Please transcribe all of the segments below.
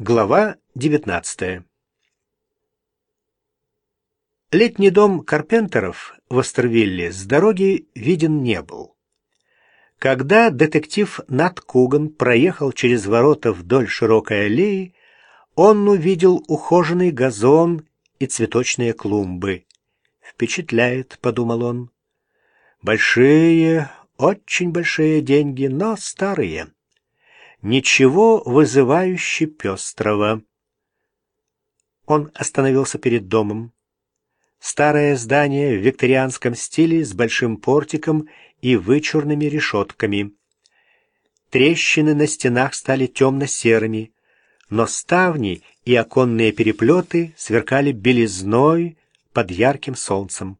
Глава 19 Летний дом Карпентеров в Остервилле с дороги виден не был. Когда детектив Нат Куган проехал через ворота вдоль широкой аллеи, он увидел ухоженный газон и цветочные клумбы. «Впечатляет», — подумал он. «Большие, очень большие деньги, но старые» ничего вызывающе пестрого. Он остановился перед домом. Старое здание в викторианском стиле с большим портиком и вычурными решетками. Трещины на стенах стали темно-серыми, но ставни и оконные переплеты сверкали белизной под ярким солнцем.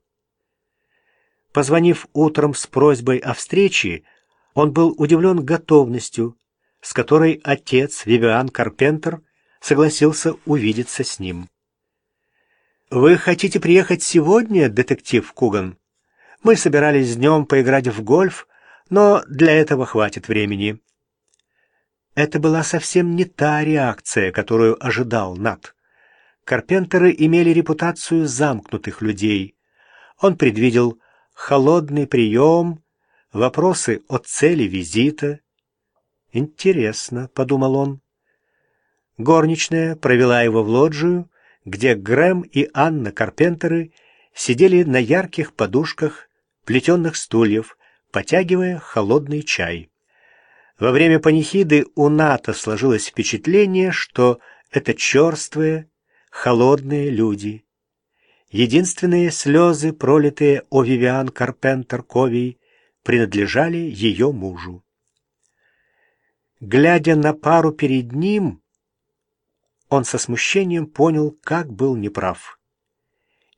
Позвонив утром с просьбой о встрече, он был удивлен готовностью, с которой отец Вивиан Карпентер согласился увидеться с ним. «Вы хотите приехать сегодня, детектив Куган? Мы собирались днем поиграть в гольф, но для этого хватит времени». Это была совсем не та реакция, которую ожидал Нат. Карпентеры имели репутацию замкнутых людей. Он предвидел холодный прием, вопросы о цели визита, «Интересно», — подумал он. Горничная провела его в лоджию, где Грэм и Анна Карпентеры сидели на ярких подушках плетенных стульев, потягивая холодный чай. Во время панихиды у Ната сложилось впечатление, что это черствые, холодные люди. Единственные слезы, пролитые о Вивиан Карпентер Ковий, принадлежали ее мужу. Глядя на пару перед ним, он со смущением понял, как был неправ.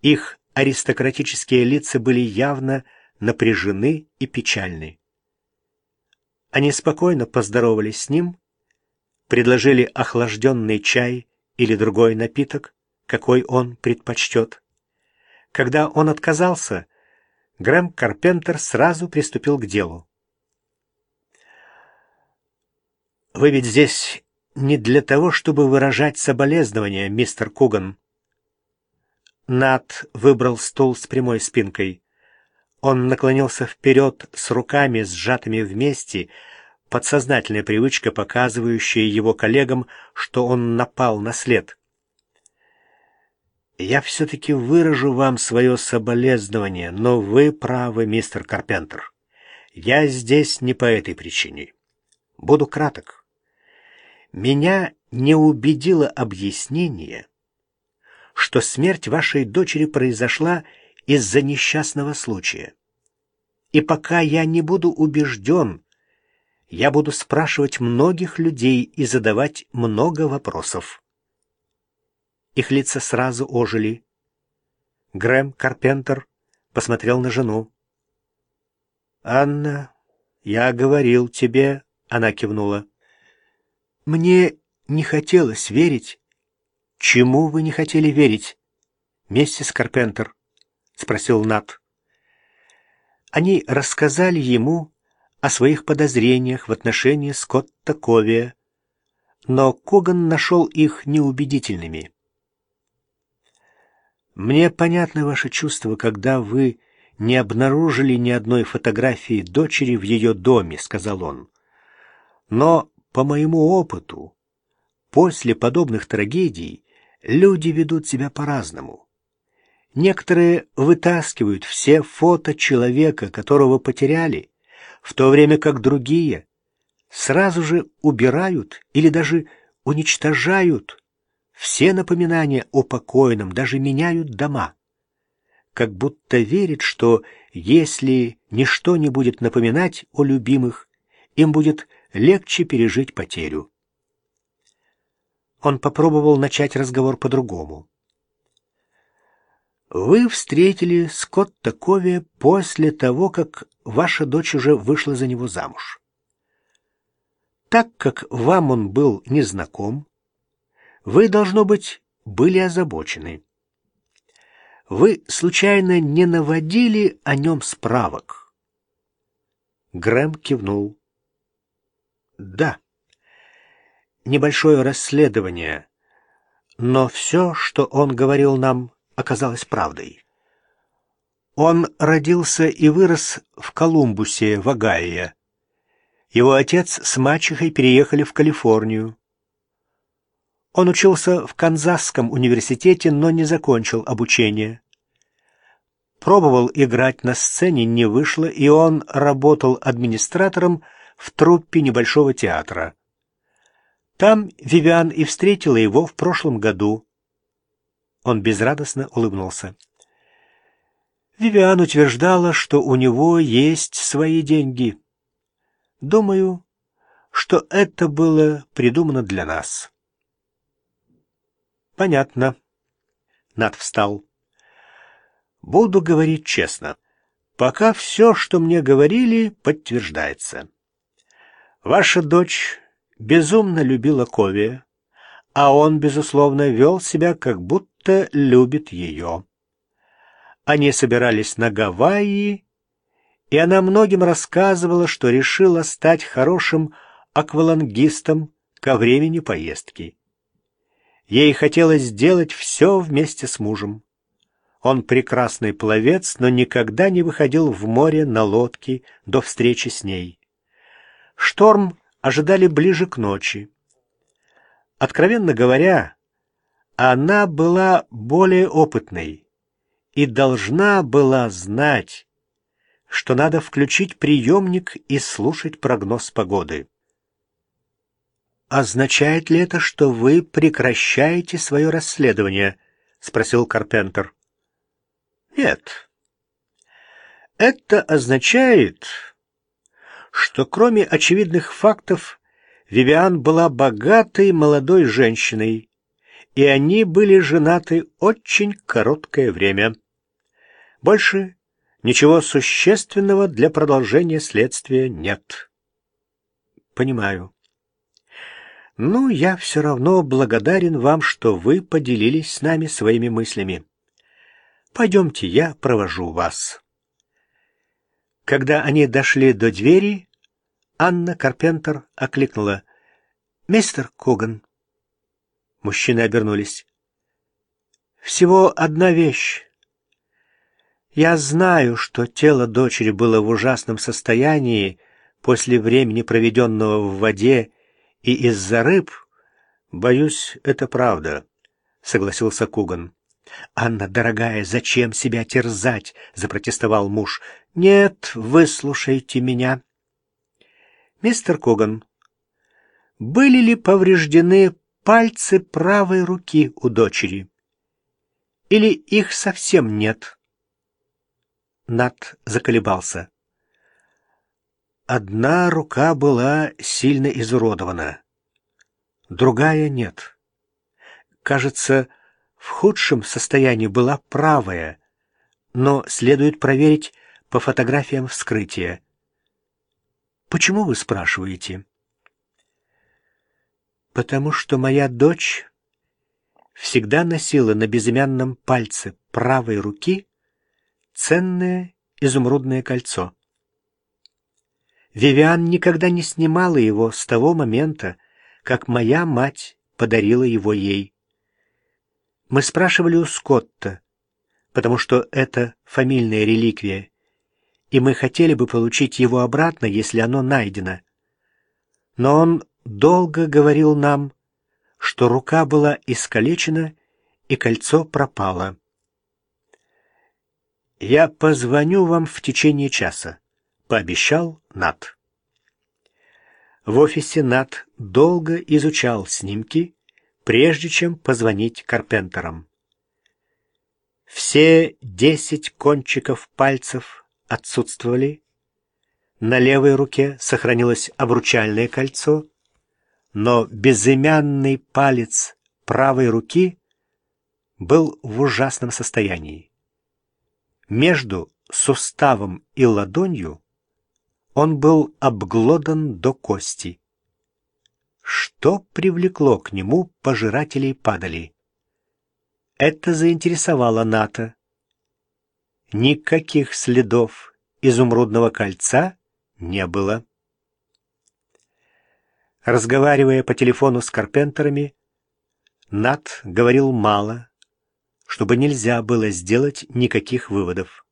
Их аристократические лица были явно напряжены и печальны. Они спокойно поздоровались с ним, предложили охлажденный чай или другой напиток, какой он предпочтет. Когда он отказался, Грэм Карпентер сразу приступил к делу. Вы ведь здесь не для того, чтобы выражать соболезнования, мистер Куган. Нат выбрал стул с прямой спинкой. Он наклонился вперед с руками, сжатыми вместе, подсознательная привычка, показывающая его коллегам, что он напал на след. «Я все-таки выражу вам свое соболезнование, но вы правы, мистер Карпентер. Я здесь не по этой причине. Буду краток. Меня не убедило объяснение, что смерть вашей дочери произошла из-за несчастного случая. И пока я не буду убежден, я буду спрашивать многих людей и задавать много вопросов. Их лица сразу ожили. Грэм Карпентер посмотрел на жену. «Анна, я говорил тебе...» — она кивнула. Мне не хотелось верить. Чему вы не хотели верить, миссис Карпентер? спросил Нат. Они рассказали ему о своих подозрениях в отношении Скотта Ковия, но Коган нашел их неубедительными. Мне понятны ваши чувства, когда вы не обнаружили ни одной фотографии дочери в ее доме, сказал он. Но по моему опыту, после подобных трагедий люди ведут себя по-разному. Некоторые вытаскивают все фото человека, которого потеряли, в то время как другие сразу же убирают или даже уничтожают все напоминания о покойном, даже меняют дома. Как будто верят, что если ничто не будет напоминать о любимых, им будет легче пережить потерю. Он попробовал начать разговор по-другому. Вы встретили Скотта Кови после того, как ваша дочь уже вышла за него замуж. Так как вам он был незнаком, вы, должно быть, были озабочены. Вы случайно не наводили о нем справок? Грэм кивнул. Да. небольшое расследование, но все, что он говорил нам, оказалось правдой. Он родился и вырос в Колумбусе, в Огайо. Его отец с мачехой переехали в Калифорнию. Он учился в Канзасском университете, но не закончил обучение. Пробовал играть на сцене, не вышло, и он работал администратором в труппе небольшого театра. Там Вивиан и встретила его в прошлом году. Он безрадостно улыбнулся. Вивиан утверждала, что у него есть свои деньги. Думаю, что это было придумано для нас. Понятно. Над встал. Буду говорить честно. Пока все, что мне говорили, подтверждается. Ваша дочь безумно любила Ковия, а он, безусловно, вел себя, как будто любит ее. Они собирались на Гавайи, и она многим рассказывала, что решила стать хорошим аквалангистом ко времени поездки. Ей хотелось сделать все вместе с мужем. Он прекрасный пловец, но никогда не выходил в море на лодке до встречи с ней. Шторм ожидали ближе к ночи. Откровенно говоря, она была более опытной и должна была знать, что надо включить приемник и слушать прогноз погоды. «Означает ли это, что вы прекращаете свое расследование?» — спросил Карпентер. «Нет. Это означает, что кроме очевидных фактов Вивиан была богатой молодой женщиной, и они были женаты очень короткое время. Больше ничего существенного для продолжения следствия нет. Понимаю. Ну, я все равно благодарен вам, что вы поделились с нами своими мыслями. Пойдемте, я провожу вас. Когда они дошли до двери, Анна Карпентер окликнула. «Мистер Коган». Мужчины обернулись. «Всего одна вещь. Я знаю, что тело дочери было в ужасном состоянии после времени, проведенного в воде, и из-за рыб. Боюсь, это правда, — согласился Куган. «Анна, дорогая, зачем себя терзать?» — запротестовал муж. «Нет, выслушайте меня». «Мистер Куган, были ли повреждены пальцы правой руки у дочери? Или их совсем нет?» Нат заколебался. Одна рука была сильно изуродована, другая нет. Кажется, в худшем состоянии была правая, но следует проверить по фотографиям вскрытия. Почему вы спрашиваете? Потому что моя дочь всегда носила на безымянном пальце правой руки ценное изумрудное кольцо. Вивиан никогда не снимала его с того момента, как моя мать подарила его ей. Мы спрашивали у Скотта, потому что это фамильная реликвия, и мы хотели бы получить его обратно, если оно найдено. Но он долго говорил нам, что рука была искалечена и кольцо пропало. «Я позвоню вам в течение часа», — пообещал Нат. В офисе Нат долго изучал снимки, прежде чем позвонить Карпентерам. Все десять кончиков пальцев отсутствовали. На левой руке сохранилось обручальное кольцо, но безымянный палец правой руки был в ужасном состоянии. Между суставом и ладонью он был обглодан до кости. Что привлекло к нему пожирателей падали? Это заинтересовало НАТО. Никаких следов изумрудного кольца не было. Разговаривая по телефону с Карпентерами, Нат говорил мало, чтобы нельзя было сделать никаких выводов.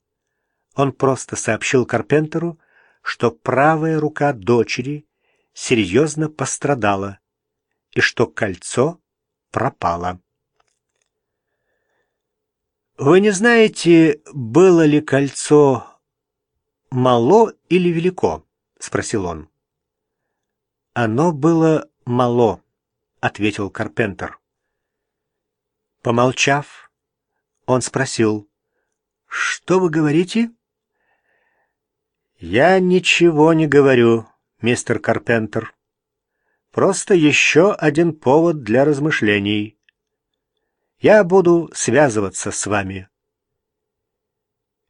Он просто сообщил Карпентеру, что правая рука дочери серьезно пострадала и что кольцо пропало. «Вы не знаете, было ли кольцо мало или велико?» — спросил он. «Оно было мало», — ответил Карпентер. Помолчав, он спросил, «Что вы говорите?» «Я ничего не говорю, мистер Карпентер. Просто еще один повод для размышлений. Я буду связываться с вами».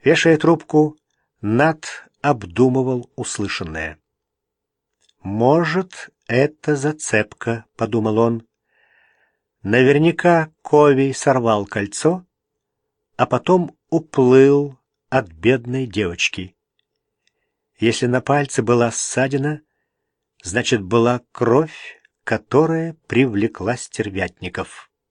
Вешая трубку, Нат обдумывал услышанное. «Может, это зацепка», — подумал он. Наверняка Ковий сорвал кольцо, а потом уплыл от бедной девочки. Если на пальце была ссадина, значит, была кровь, которая привлекла стервятников.